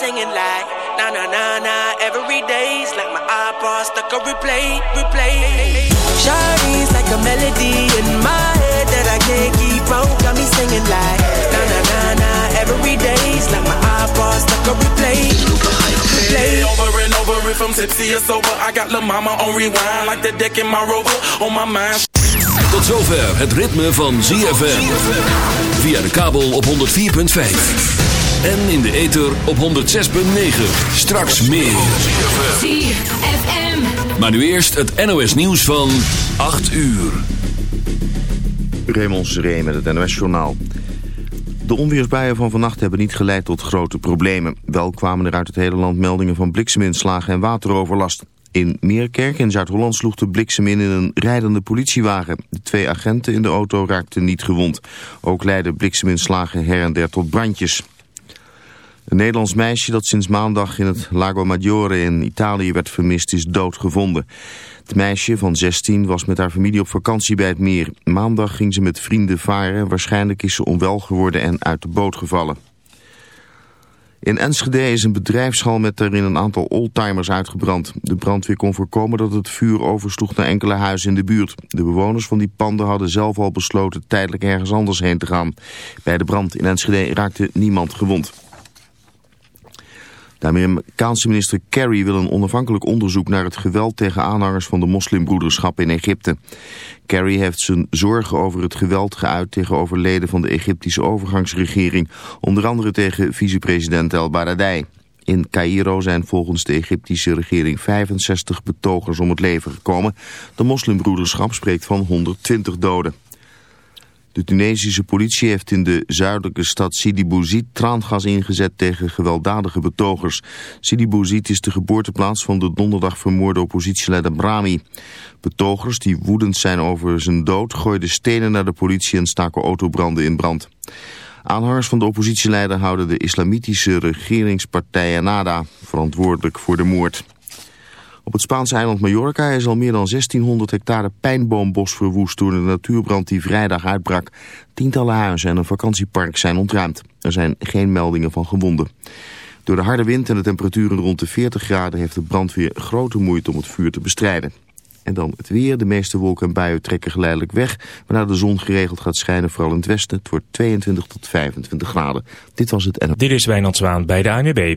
singing like na na na na. Every day's like my iPod stuck on replay, replay. Shawty's like a melody in my head that I can't keep out. Got me singing like na na na na. Every day's like my iPod stuck on replay, replay. Over and over if I'm tipsy or sober, I got La Mama on rewind like the deck in my rover on my mind. Tot zover het ritme van ZFM. Via de kabel op 104.5. En in de ether op 106.9. Straks meer. ZFM. Maar nu eerst het NOS nieuws van 8 uur. Raymond Seré met het NOS-journaal. De onweersbuien van vannacht hebben niet geleid tot grote problemen. Wel kwamen er uit het hele land meldingen van blikseminslagen en wateroverlast. In Meerkerk in Zuid-Holland sloeg de bliksem in in een rijdende politiewagen. De twee agenten in de auto raakten niet gewond. Ook leidden blikseminslagen her en der tot brandjes. Een Nederlands meisje dat sinds maandag in het Lago Maggiore in Italië werd vermist is doodgevonden. Het meisje van 16 was met haar familie op vakantie bij het meer. Maandag ging ze met vrienden varen. Waarschijnlijk is ze onwel geworden en uit de boot gevallen. In Enschede is een bedrijfshal met daarin een aantal oldtimers uitgebrand. De brandweer kon voorkomen dat het vuur oversloeg naar enkele huizen in de buurt. De bewoners van die panden hadden zelf al besloten tijdelijk ergens anders heen te gaan. Bij de brand in Enschede raakte niemand gewond. De Amerikaanse minister Kerry wil een onafhankelijk onderzoek naar het geweld tegen aanhangers van de moslimbroederschap in Egypte. Kerry heeft zijn zorgen over het geweld geuit tegenover leden van de Egyptische overgangsregering, onder andere tegen vicepresident El Baradei. In Cairo zijn volgens de Egyptische regering 65 betogers om het leven gekomen. De moslimbroederschap spreekt van 120 doden. De Tunesische politie heeft in de zuidelijke stad Sidi Bouzid traangas ingezet tegen gewelddadige betogers. Sidi Bouzid is de geboorteplaats van de donderdag vermoorde oppositieleider Brahmi. Betogers die woedend zijn over zijn dood gooiden stenen naar de politie en staken autobranden in brand. Aanhangers van de oppositieleider houden de islamitische regeringspartij Ennahda verantwoordelijk voor de moord. Op het Spaanse eiland Mallorca is al meer dan 1600 hectare pijnboombos verwoest door de natuurbrand die vrijdag uitbrak. Tientallen huizen en een vakantiepark zijn ontruimd. Er zijn geen meldingen van gewonden. Door de harde wind en de temperaturen rond de 40 graden heeft de brandweer grote moeite om het vuur te bestrijden. En dan het weer. De meeste wolken en buien trekken geleidelijk weg. Waarna de zon geregeld gaat schijnen, vooral in het westen. Het wordt 22 tot 25 graden. Dit was het en... Dit is Wijnand Zwaan bij de ANWB.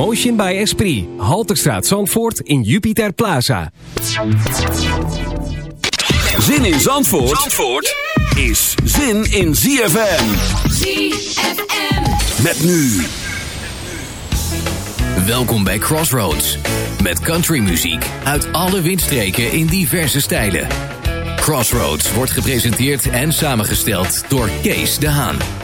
Ocean by Esprit. Halterstraat Zandvoort in Jupiter Plaza. Zin in Zandvoort, Zandvoort is zin in ZFM. ZFM. Met nu. Welkom bij Crossroads. Met countrymuziek uit alle windstreken in diverse stijlen. Crossroads wordt gepresenteerd en samengesteld door Kees de Haan.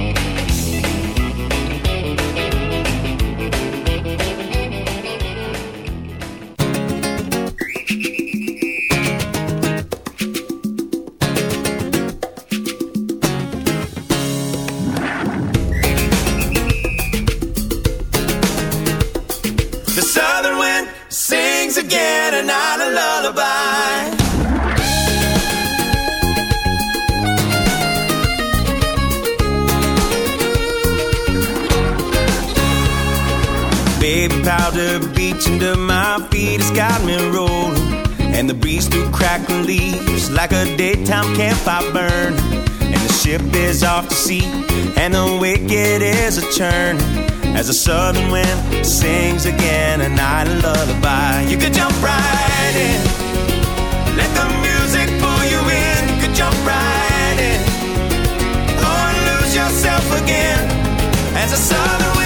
Under my feet has got me rolling. And the breeze through crackling leaves like a daytime campfire burn. And the ship is off to sea, and the wicked is a churn. As the southern wind sings again a night lullaby. You could jump right in, let the music pull you in. You could jump right in, or lose yourself again. As the southern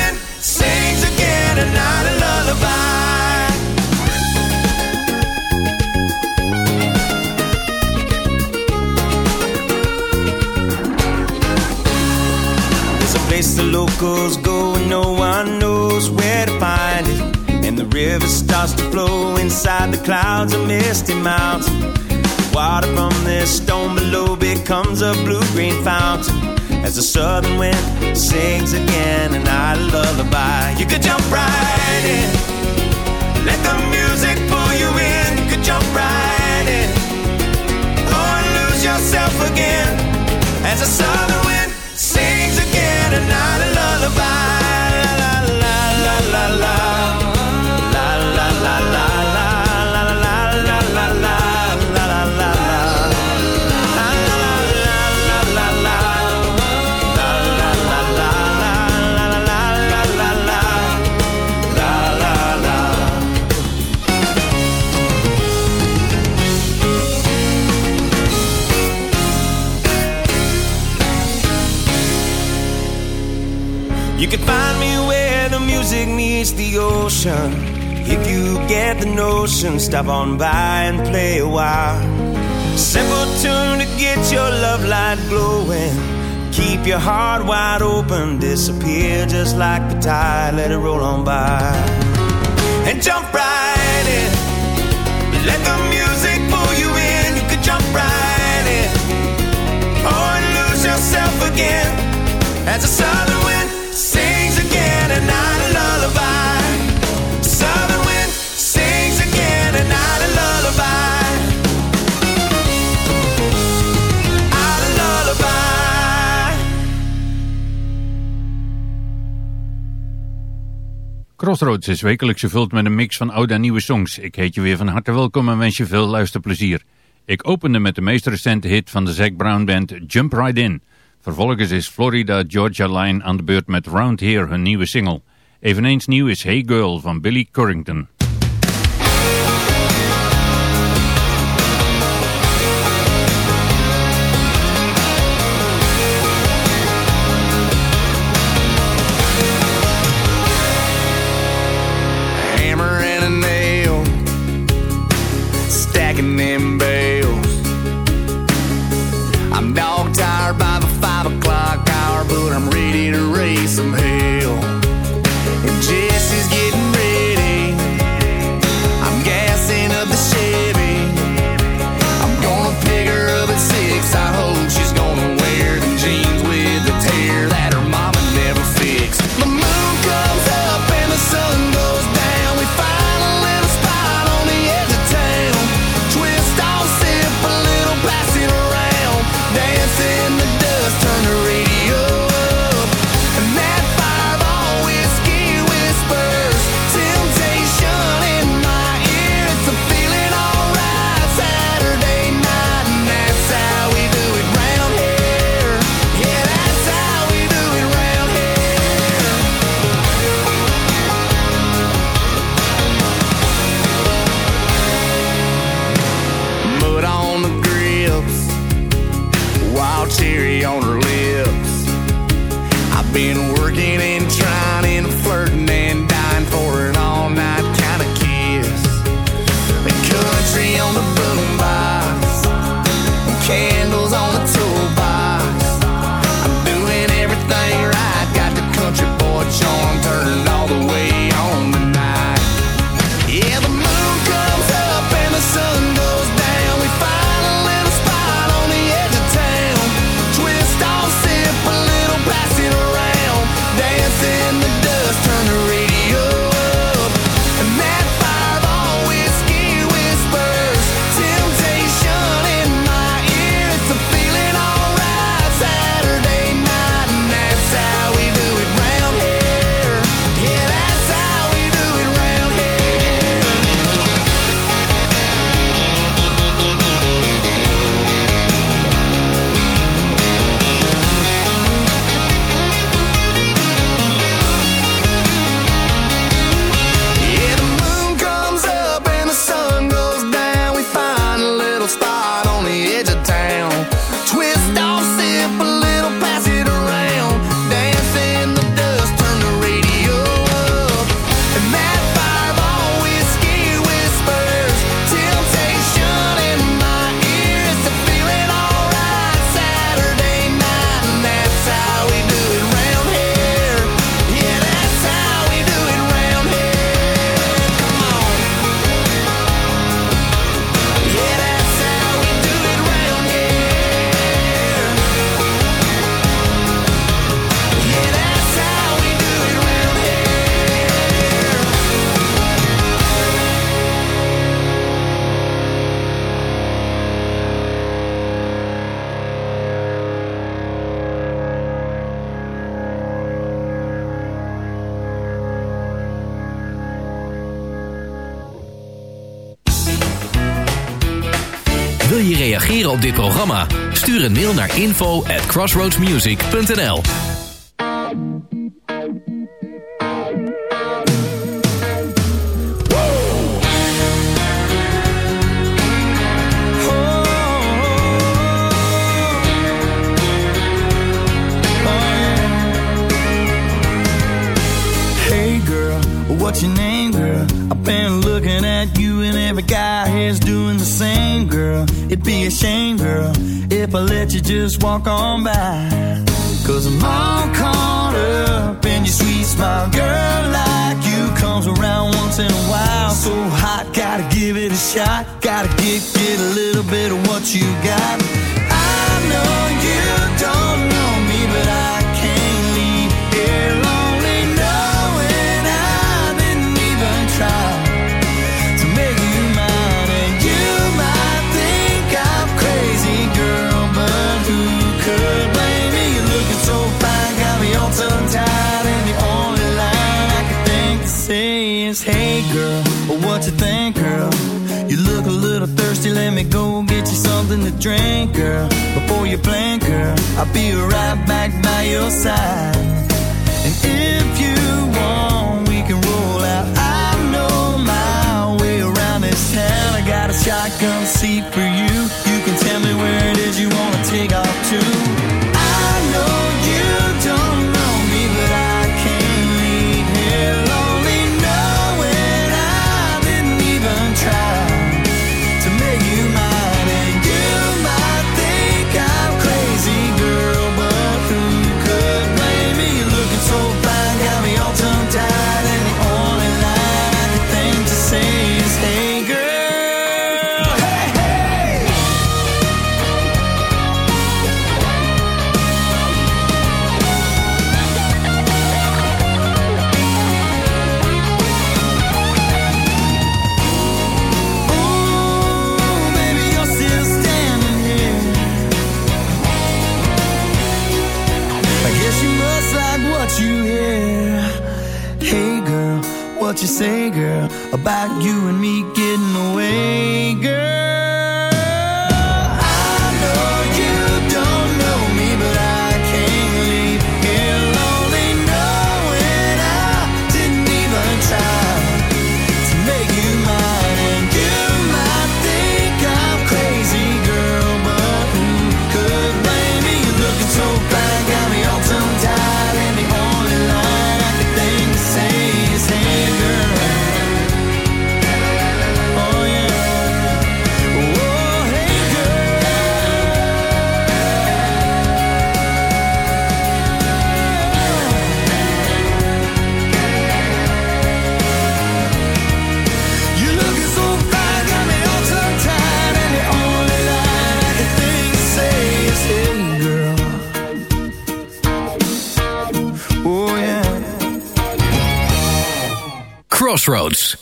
the locals go and no one knows where to find it. And the river starts to flow inside the clouds of misty mountain. Water from this stone below becomes a blue-green fountain. As the southern wind sings again and I lullaby. You could jump right in. Let the music pull you in. You could jump right in. Or lose yourself again. As the southern night a lullaby You find me where the music meets the ocean. If you get the notion, stop on by and play a while. Simple tune to get your love light glowing. Keep your heart wide open, disappear just like the tide, let it roll on by. And jump right in. Let the music pull you in. You could jump right in. Oh, or lose yourself again. As the southern Crossroads is wekelijks gevuld met een mix van oude en nieuwe songs. Ik heet je weer van harte welkom en wens je veel luisterplezier. Ik opende met de meest recente hit van de Zac Brown band Jump Right In. Vervolgens is Florida Georgia Line aan de beurt met Round Here, hun nieuwe single. Eveneens nieuw is Hey Girl van Billy Currington. Een mail naar info at crossroadsmusic.nl if I let you just walk on by. Cause I'm all caught up in your sweet smile, girl, like you comes around once in a while. So hot, gotta give it a shot, gotta get, get a little bit of what you got. I know you say is, Hey, girl, what you think, girl? You look a little thirsty, let me go get you something to drink, girl. Before you blink, girl, I'll be right back by your side. And if you want, we can roll out. I know my way around this town. I got a shotgun seat for you. You can tell me where it is you wanna take off to. same.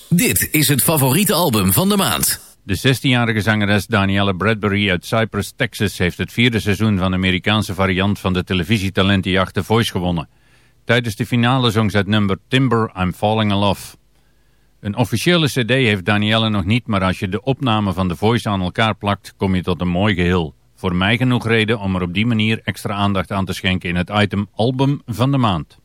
Dit is het favoriete album van de maand. De 16-jarige zangeres Danielle Bradbury uit Cypress, Texas heeft het vierde seizoen van de Amerikaanse variant van de televisietalentenjacht The Voice gewonnen. Tijdens de finale zong ze het nummer Timber I'm Falling in Love. Een officiële cd heeft Danielle nog niet, maar als je de opname van The Voice aan elkaar plakt, kom je tot een mooi geheel. Voor mij genoeg reden om er op die manier extra aandacht aan te schenken in het item Album van de Maand.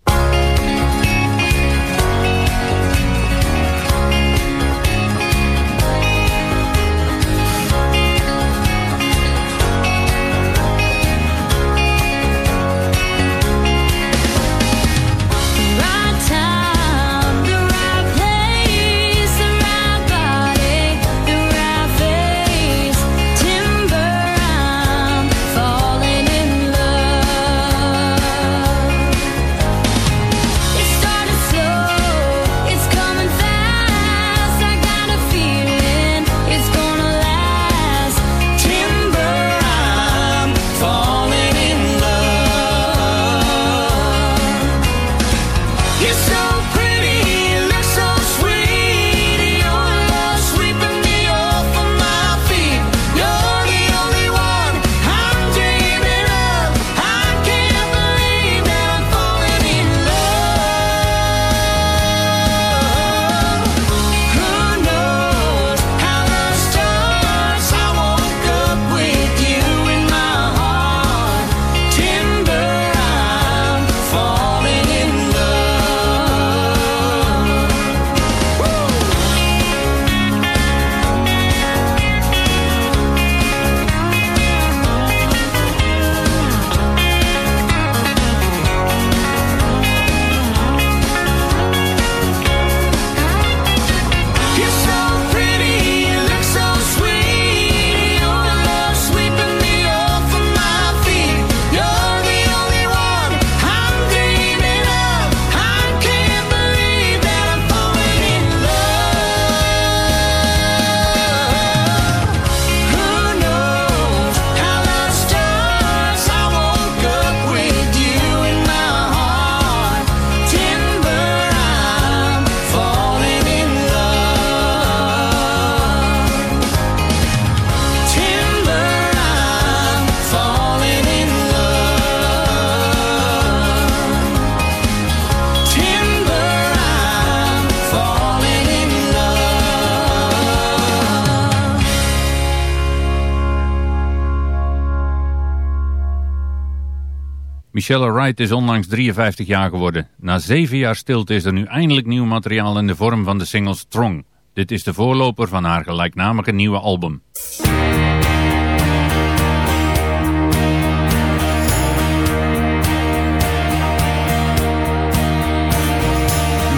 Michelle Wright is onlangs 53 jaar geworden. Na zeven jaar stilte is er nu eindelijk nieuw materiaal in de vorm van de single Strong. Dit is de voorloper van haar gelijknamige nieuwe album.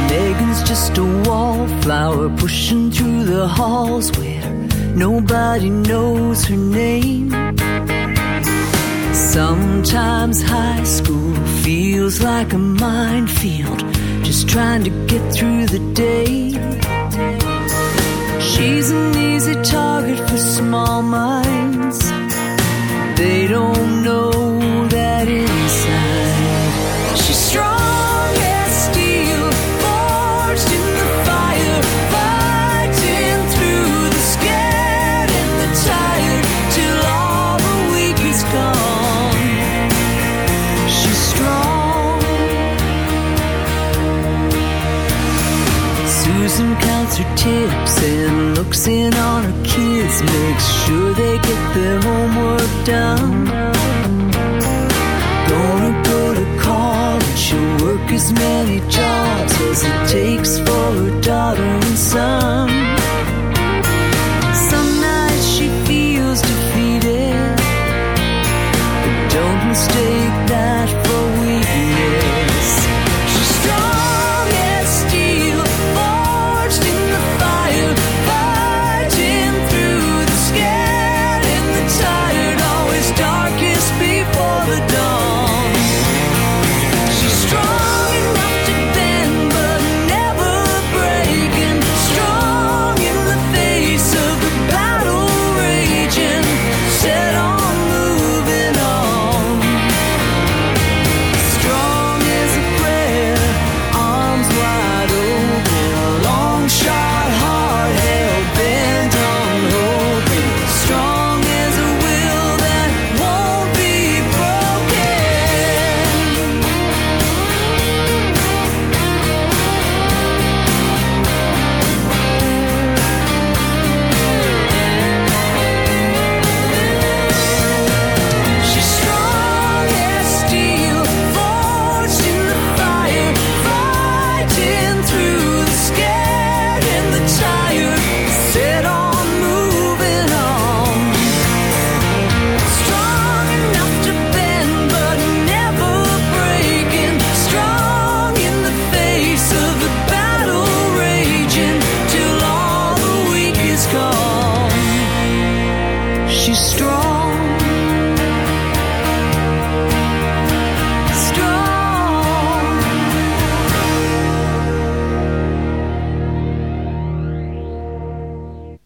Megan's just a wallflower pushing through the halls where nobody knows her name. Sometimes high school feels like a minefield, just trying to get through the day. She's an easy target for small minds, they don't know that it's dumb. Gonna go to college, she'll work as many jobs as it takes for her daughter and son. Some nights she feels defeated, but don't mistake.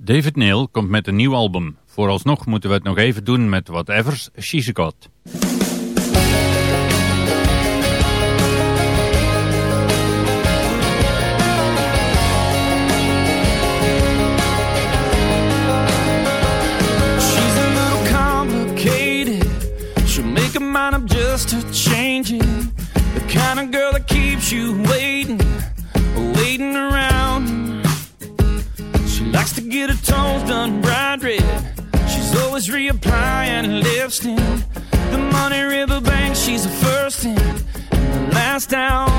David Neil komt met een nieuw album. Vooralsnog moeten we het nog even doen met Whatever's She's god. down.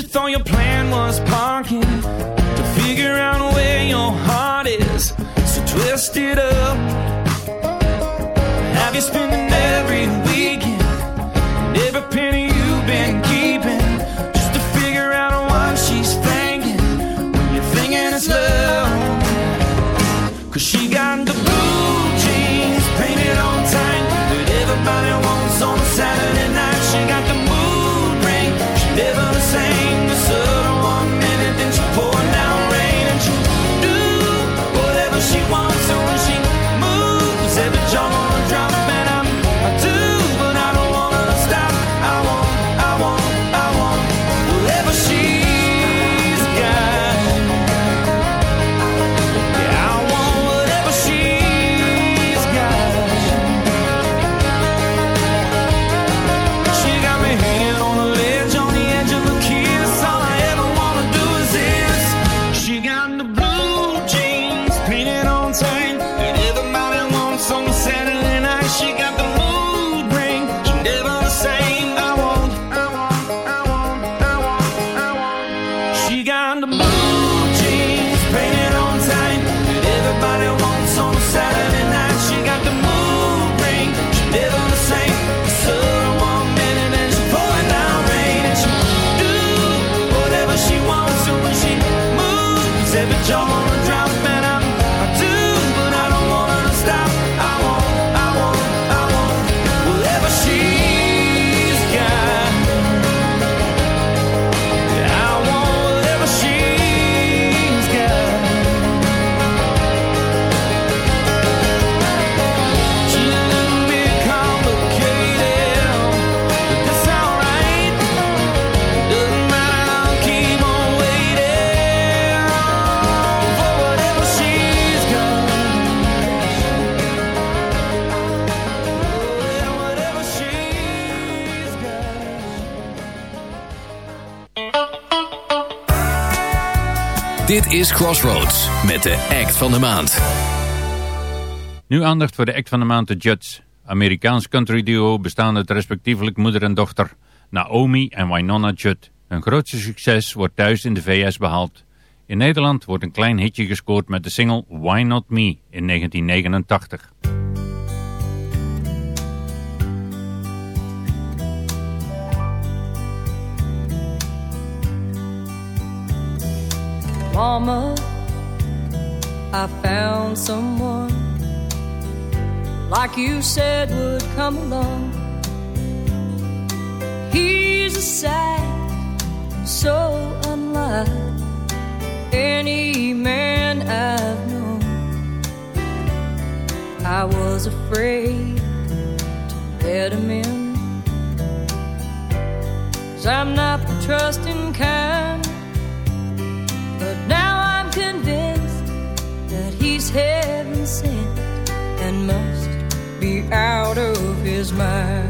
te. Dit is Crossroads met de act van de maand. Nu aandacht voor de act van de maand, de Judds. Amerikaans country duo bestaande uit respectievelijk moeder en dochter. Naomi en Winona Judd. Hun grootste succes wordt thuis in de VS behaald. In Nederland wordt een klein hitje gescoord met de single Why Not Me in 1989. Mama, I found someone like you said would come along. He's a sight so unlike any man I've known. I was afraid to let him in. Cause I'm not the trusting kind. But now I'm convinced that he's heaven sent and must be out of his mind.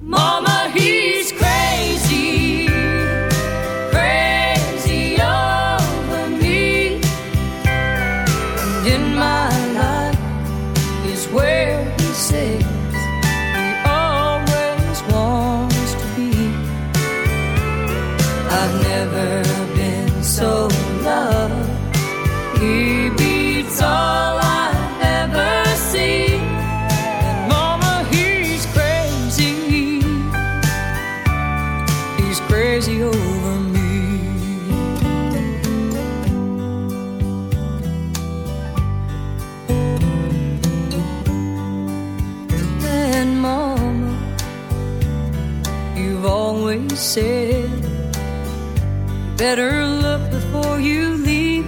Mama, he's crazy, said Better look before you leave.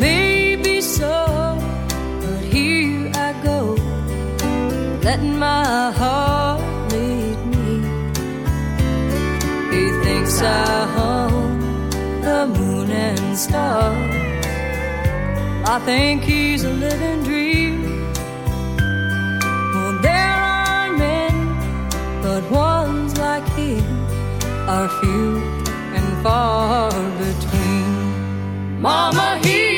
Maybe so, but here I go, letting my heart lead me. He thinks I hung the moon and stars. I think he's a living dream. Are few and far between. Mama, he's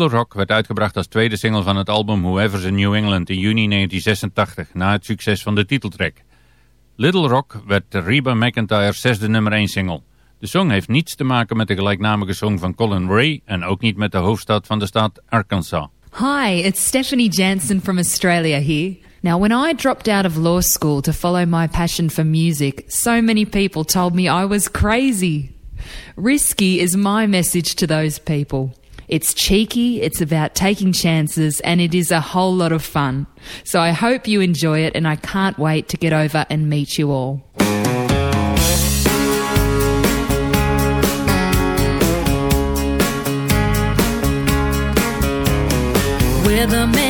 Little Rock werd uitgebracht als tweede single van het album Whoever's in New England in juni 1986, na het succes van de titeltrack. Little Rock werd Reba McIntyre's zesde nummer 1 single. De song heeft niets te maken met de gelijknamige song van Colin Ray en ook niet met de hoofdstad van de staat Arkansas. Hi, it's Stephanie Jansen from Australia here. Now, when I dropped out of law school to follow my passion for music, so many people told me I was crazy. Risky is my message to those people. It's cheeky, it's about taking chances, and it is a whole lot of fun. So I hope you enjoy it, and I can't wait to get over and meet you all. Weatherman told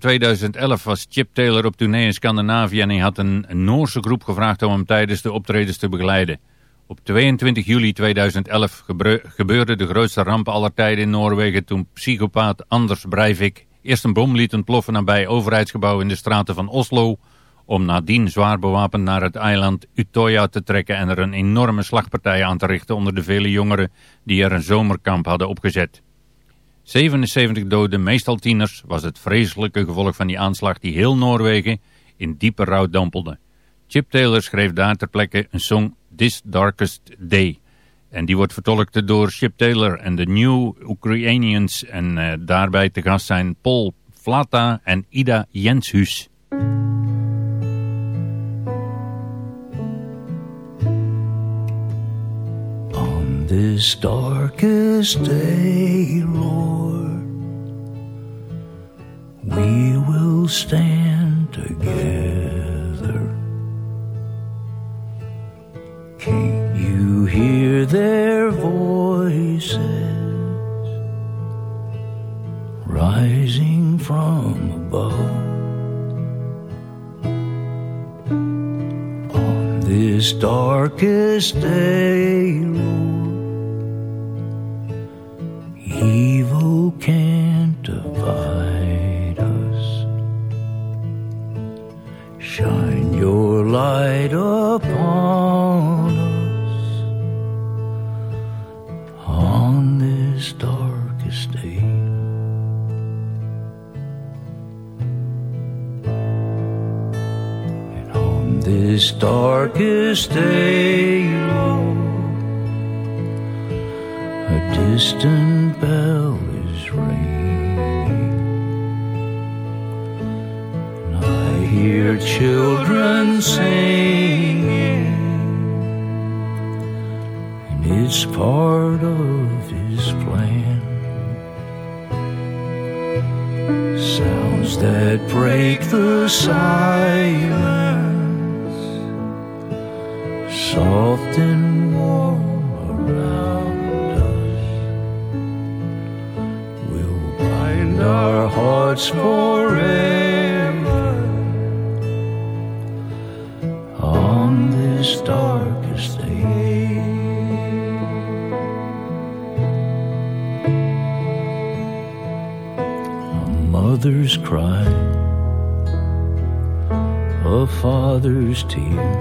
2011 was Chip Taylor op tournee in Scandinavië en hij had een Noorse groep gevraagd om hem tijdens de optredens te begeleiden. Op 22 juli 2011 gebreu- gebeurde de grootste ramp aller tijden in Noorwegen toen psychopaat Anders Breivik eerst een bom liet ontploffen nabij overheidsgebouw in de straten van Oslo om nadien zwaar bewapend naar het eiland Utøya te trekken en er een enorme slagpartij aan te richten onder de vele jongeren die er een zomerkamp hadden opgezet. 77 doden, meestal tieners, was het vreselijke gevolg van die aanslag die heel Noorwegen in diepe rouw dompelde. Chip Taylor schreef daar ter plekke een song This Darkest Day. En die wordt vertolkt door Chip Taylor en de New Ukrainians. En eh, daarbij te gast zijn Paul Flata en Ida Jenshus. This darkest day, Lord, we will stand together. Can't you hear their voices rising from above? On this darkest day, Lord, can't divide us. Shine your light upon us on this darkest day. And on this darkest day, Lord, a distant bell singing, and it's part of his plan. Sounds that break the silence, mother's cry, a father's tear,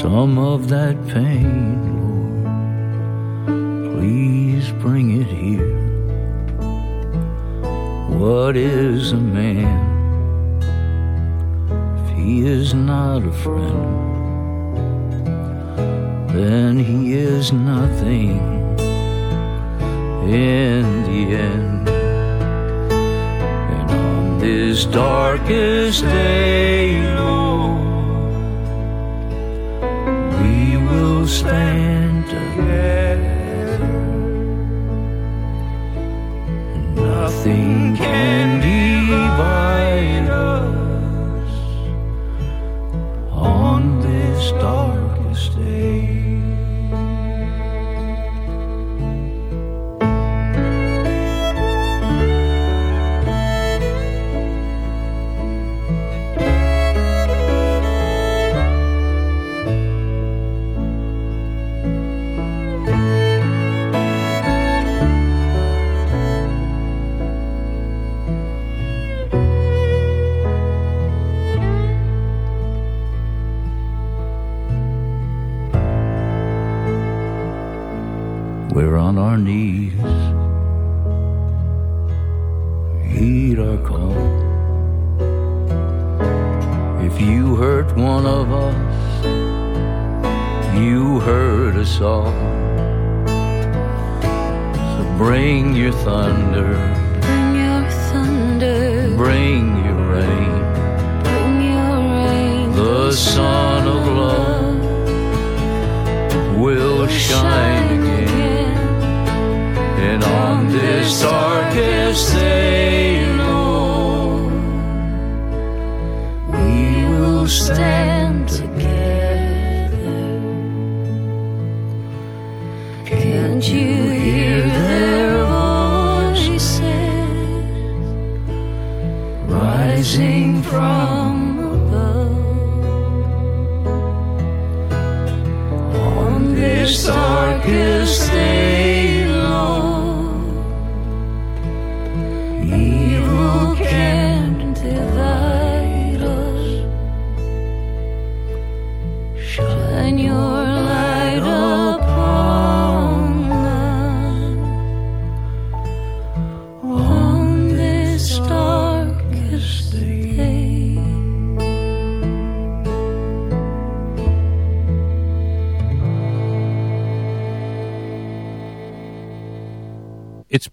some of that pain, Lord, please bring it here. What is a man if he is not a friend? Then he is nothing in the end. This darkest day, Lord, we will stand together.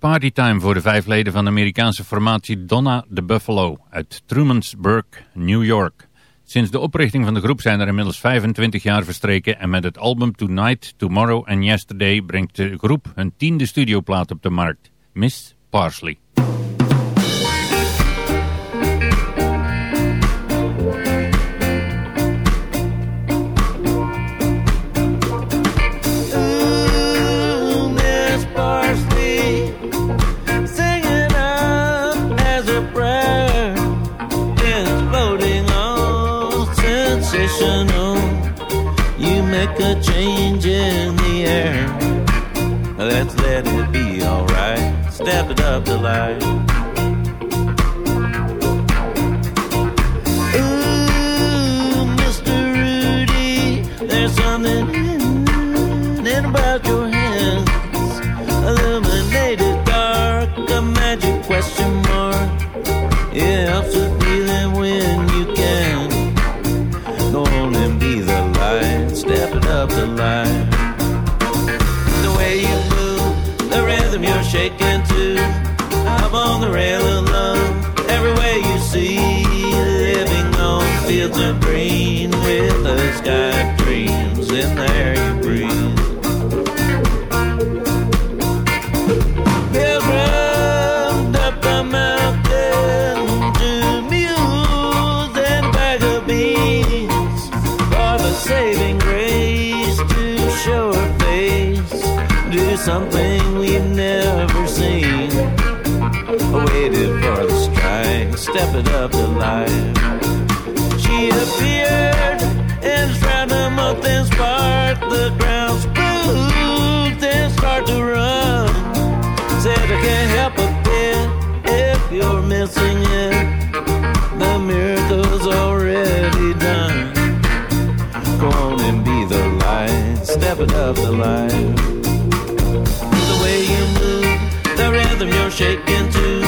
It's Party Time voor de vijf leden van de Amerikaanse formatie Donna the Buffalo uit Trumansburg, New York. Sinds de oprichting van de groep zijn er inmiddels 25 jaar verstreken en met het album Tonight, Tomorrow and Yesterday brengt de groep hun tiende studioplaat op de markt, Miss Parsley. Make a change in the air. Let's let it be alright. Step it up the line. It the way you move, the rhythm you're shaking to. Up on the rail of love, every way you see. Living on fields of green with the sky dreams in the air you breathe. Something we've never seen. Waited for the strike, step it up the line. She appeared and shroud a month and spark the ground spooked and start to run. Said I can't help a bit if you're missing it. The miracle's already done. Go on and be the light, step it up the line. Rhythm you're shaking to.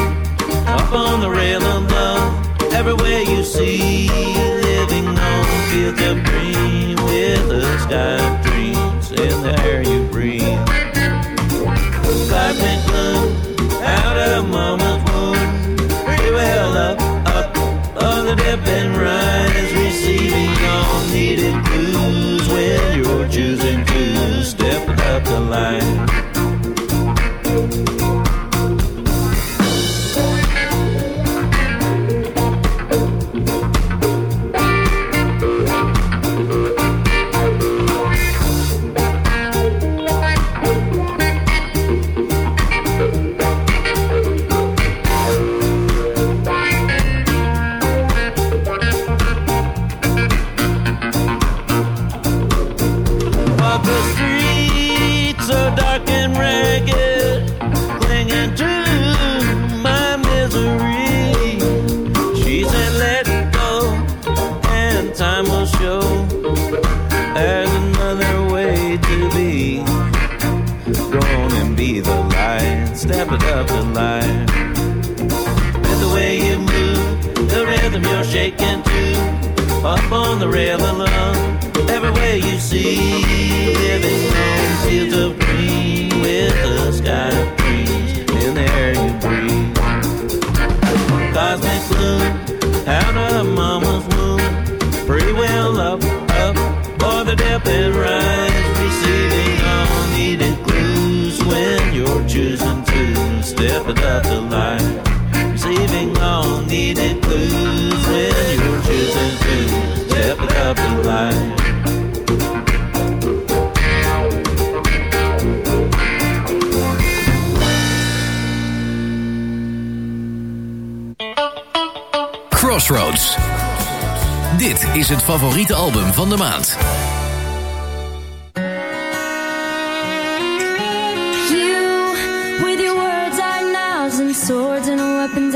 Up on the rail of love, everywhere you see. Living on fields of green with the sky of dreams in the air you breathe. Cosmic bloom out of mama's womb. Pretty well up, up, on the dip and rise. Receiving all needed clues when you're choosing to step up the line.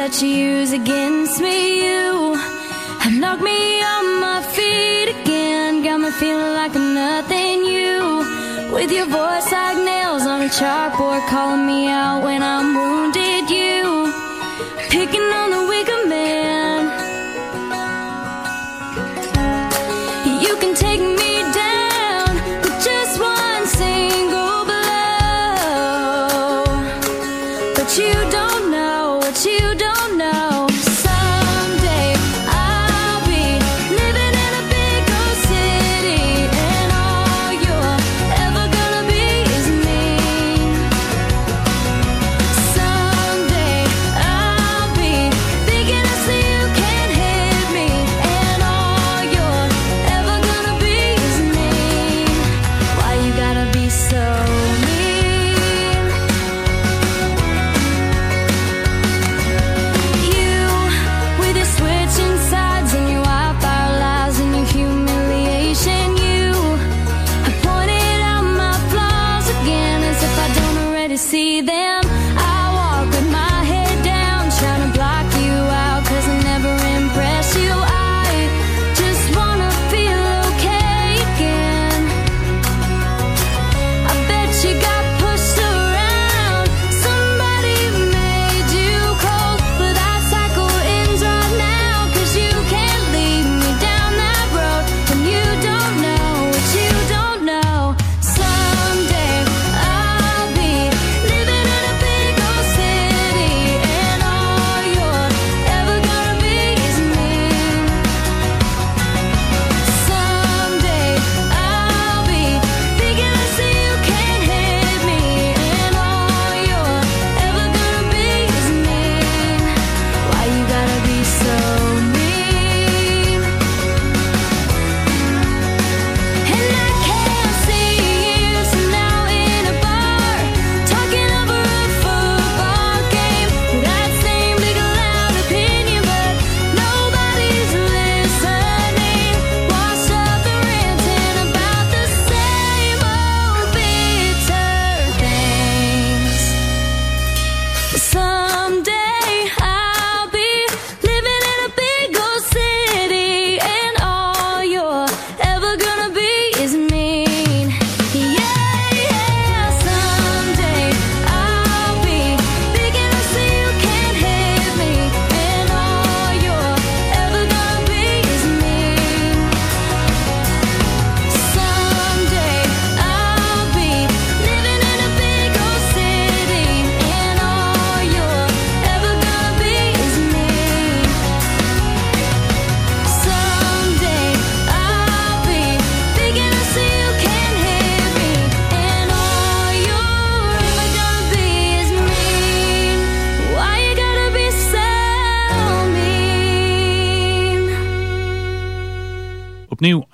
That you use against me. You have knocked me on my feet again, got me feeling like I'm nothing. You, with your voice like nails on a chalkboard, calling me out when I'm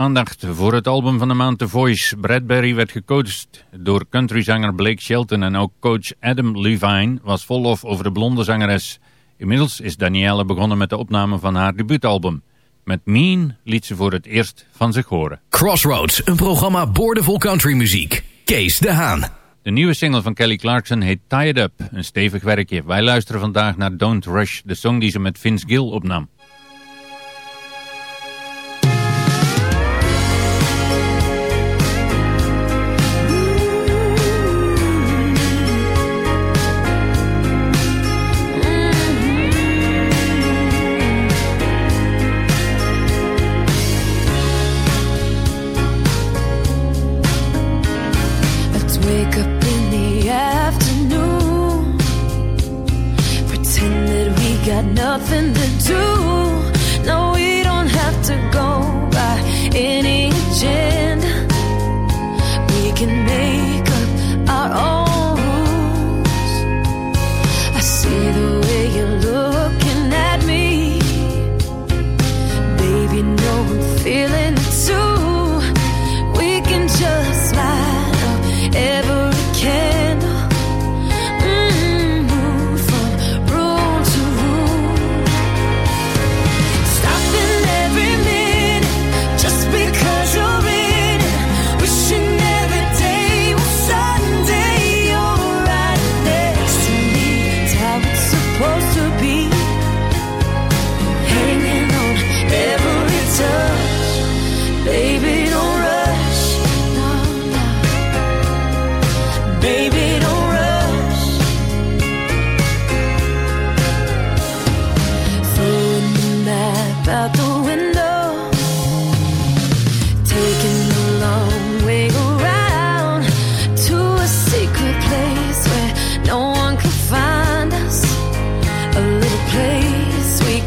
aandacht voor het album van de maand The Voice. Bradbury werd gecoacht door countryzanger Blake Shelton en ook coach Adam Levine was vol lof over de blonde zangeres. Inmiddels is Danielle begonnen met de opname van haar debuutalbum. Met Mean liet ze voor het eerst van zich horen. Crossroads, een programma boordevol countrymuziek. Kees de Haan. De nieuwe single van Kelly Clarkson heet Tied Up, een stevig werkje. Wij luisteren vandaag naar Don't Rush, de song die ze met Vince Gill opnam.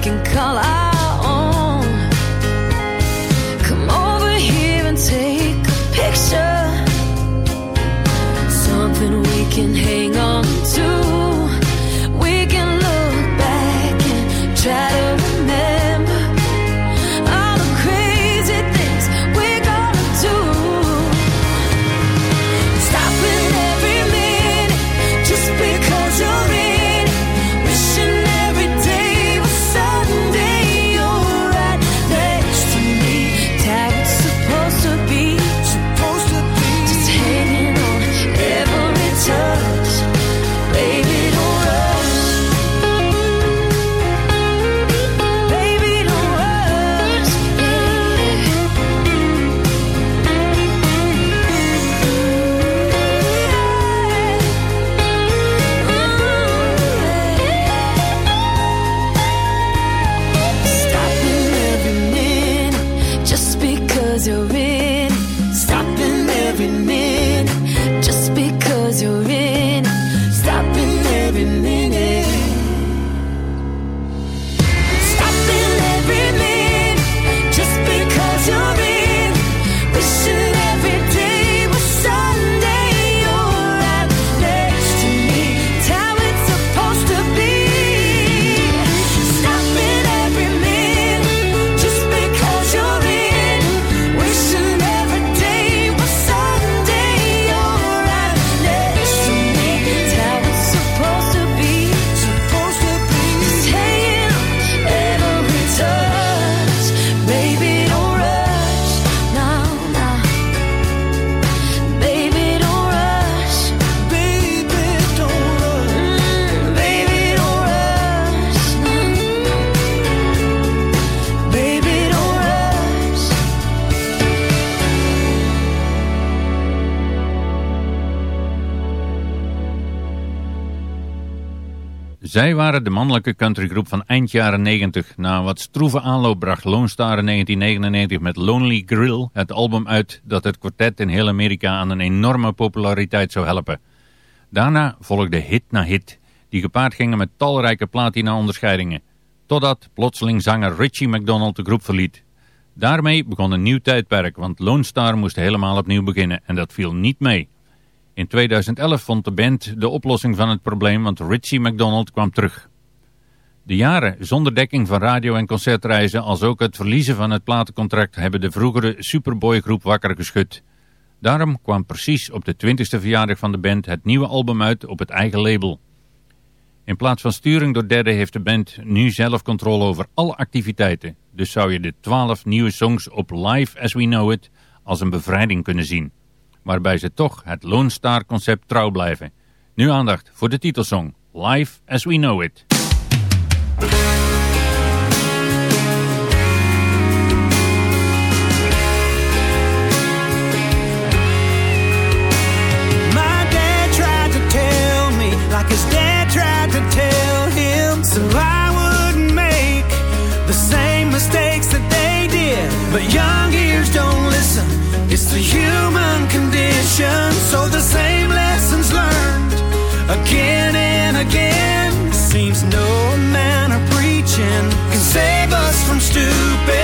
Can call Zij waren de mannelijke countrygroep van eind jaren 90. Na wat stroeve aanloop bracht Lone Star in 1999 met Lonely Grill het album uit dat het kwartet in heel Amerika aan een enorme populariteit zou helpen. Daarna volgde hit na hit, die gepaard gingen met talrijke platina-onderscheidingen. Totdat plotseling zanger Richie McDonald de groep verliet. Daarmee begon een nieuw tijdperk, want Lone Star moest helemaal opnieuw beginnen en dat viel niet mee. In 2011 vond de band de oplossing van het probleem, want Richie McDonald kwam terug. De jaren zonder dekking van radio- en concertreizen als ook het verliezen van het platencontract hebben de vroegere Superboy-groep wakker geschud. Daarom kwam precies op de 20ste verjaardag van de band het nieuwe album uit op het eigen label. In plaats van sturing door derden heeft de band nu zelf controle over alle activiteiten. Dus zou je de 12 nieuwe songs op Live As We Know It als een bevrijding kunnen zien. Waarbij ze toch het Lone Star concept trouw blijven. Nu aandacht voor de titelsong Live As We Know It. My dad tried to tell me, like his dad tried to tell him, so I wouldn't make the same mistakes. But young ears don't listen, it's the human condition. So the same lessons learned again and again. Seems no amount of preaching can save us from stupid.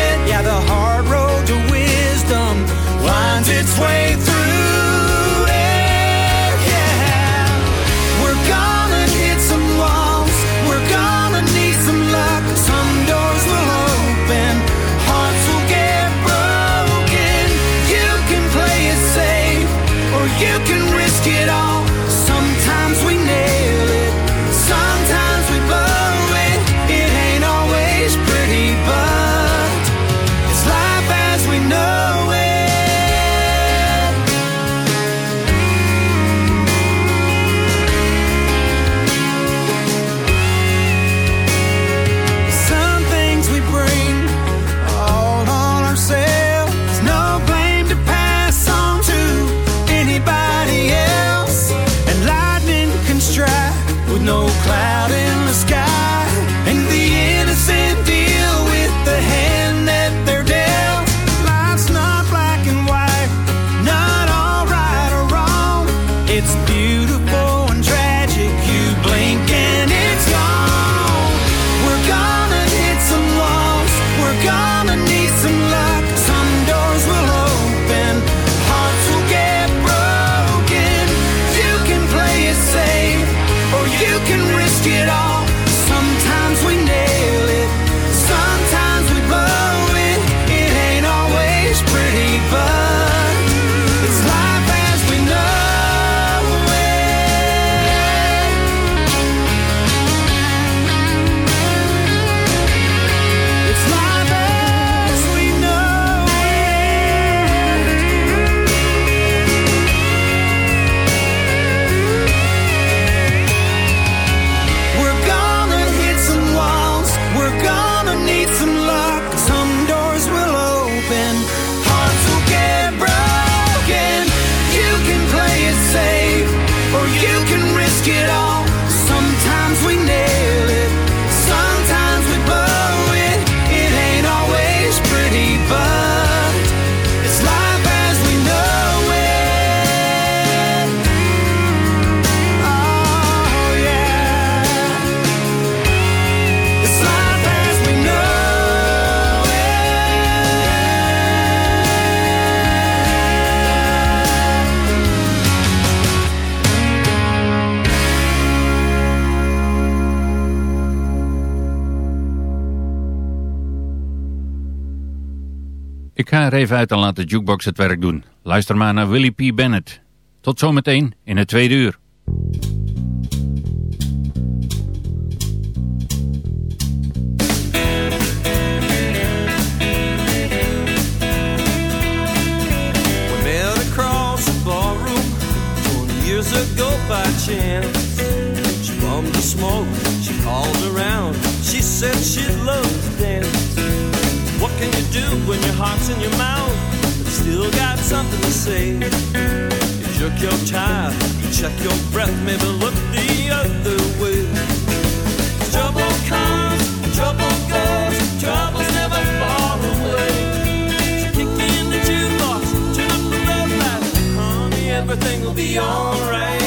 Ik ga er even uit en laat de jukebox het werk doen. Luister maar naar Willie P. Bennett. Tot zometeen in het tweede uur. We met across the ballroom 20 years ago by chance. She bummed the smoke, she called around. She said she'd love do when your heart's in your mouth, but still got something to say. You jerk your tie, you check your breath, maybe look the other way. Trouble comes, trouble goes, trouble's never far away. So kick in the jukebox, turn up the low light, honey, everything will be alright.